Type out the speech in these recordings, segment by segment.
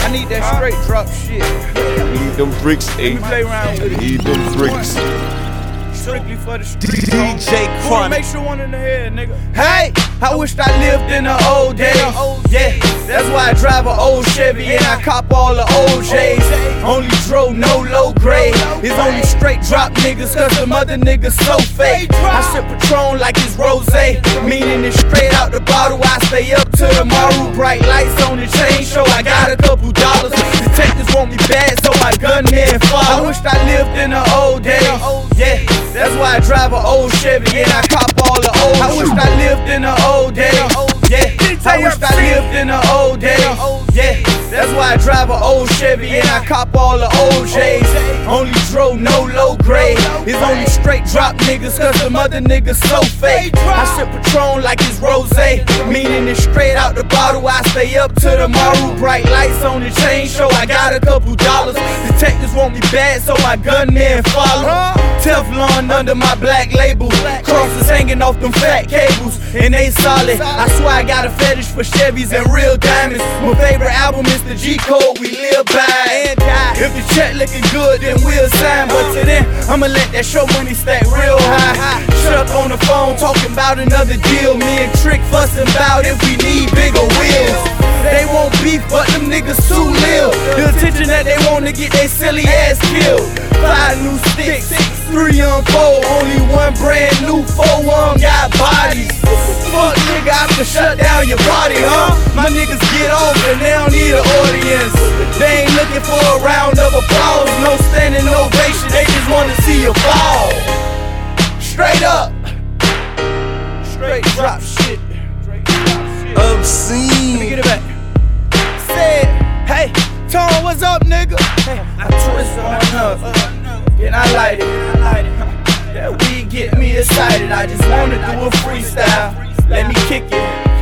I need that straight drop shit. Need them bricks, eight. me play around with it. Need them bricks. Strictly for the street. DJ Chronic. Make sure one in the head, nigga. Hey, I wished I lived in the old days. I drive an old Chevy and I cop all the old J's. Only drove no low grade. It's only straight drop niggas, cause the other niggas so fake. I sip Patron like it's rose, meaning it's straight out the bottle. I stay up till tomorrow. Bright lights on the chain show. I got a couple dollars. Detectives want me bad, so my gunman follow. I wished I lived in the old days. Yeah, that's why I drive an old Chevy and I cop I cop all the old J's. Only drove no low grade. It's only straight drop niggas, cause the mother niggas so fake. I sip Patron like it's rose, meaning it's straight out the bottle. I stay up till tomorrow. Bright lights on the chain show. I got a couple dollars. Detectives want me bad, so my gunman follow. Teflon under my black label. Crosses hanging off them fat cables, and they solid. I swear I got a fetish for Chevys and real diamonds. My favorite album is the G Code. We live by and die. If the check looking good, then we'll sign. But to then, I'ma let that show money stack real high. Chuck on the phone talking about another deal. Me and Trick fussing about if we need bigger wheels. They won't beef, but them niggas too lil. The attention that they want to get they silly ass killed. Five new sticks, three on four, only one brand new four one got bodies. Fuck nigga, I can shut down your body, huh? My niggas get off and they don't need an audience. They ain't looking for a round of applause, no standing ovation. They just wanna see you fall. Straight up, straight drop shit. Shit. Let me Obscene. get it back. Said, hey, Tone, what's up, nigga? Hey, I twist on up, and I light it. Excited. I just wanna do a freestyle. Let me kick it.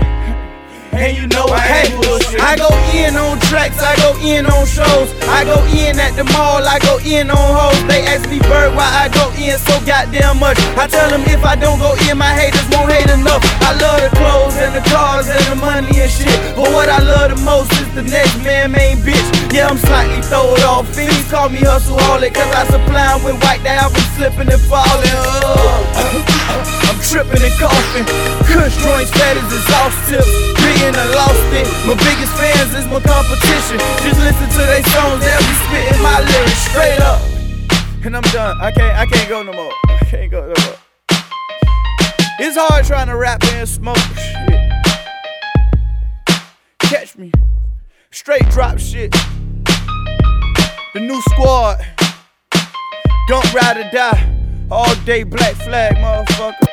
And you know I ain't bullshit. I go in on tracks, I go in on shows. I go in at the mall, I go in on hoes. They ask me, Bird, why I go in so goddamn much. I tell them if I don't go in, my haters won't hate enough. I love the clothes and the cars and the money and shit. But what I love the most is the next man, main bitch. Yeah, I'm slightly throwed off. Fiends call me hustle holic, cause I supply with white been slipping and falling. As exhaustive. Being I lost it. My biggest fans is my competition. Just listen to their songs, they'll be spitting my lyrics straight up. And I'm done. I can't. I can't go no more. I can't go no more. It's hard trying to rap and smoke shit. Catch me. Straight drop shit. The new squad. Don't ride or die. All day black flag, motherfucker.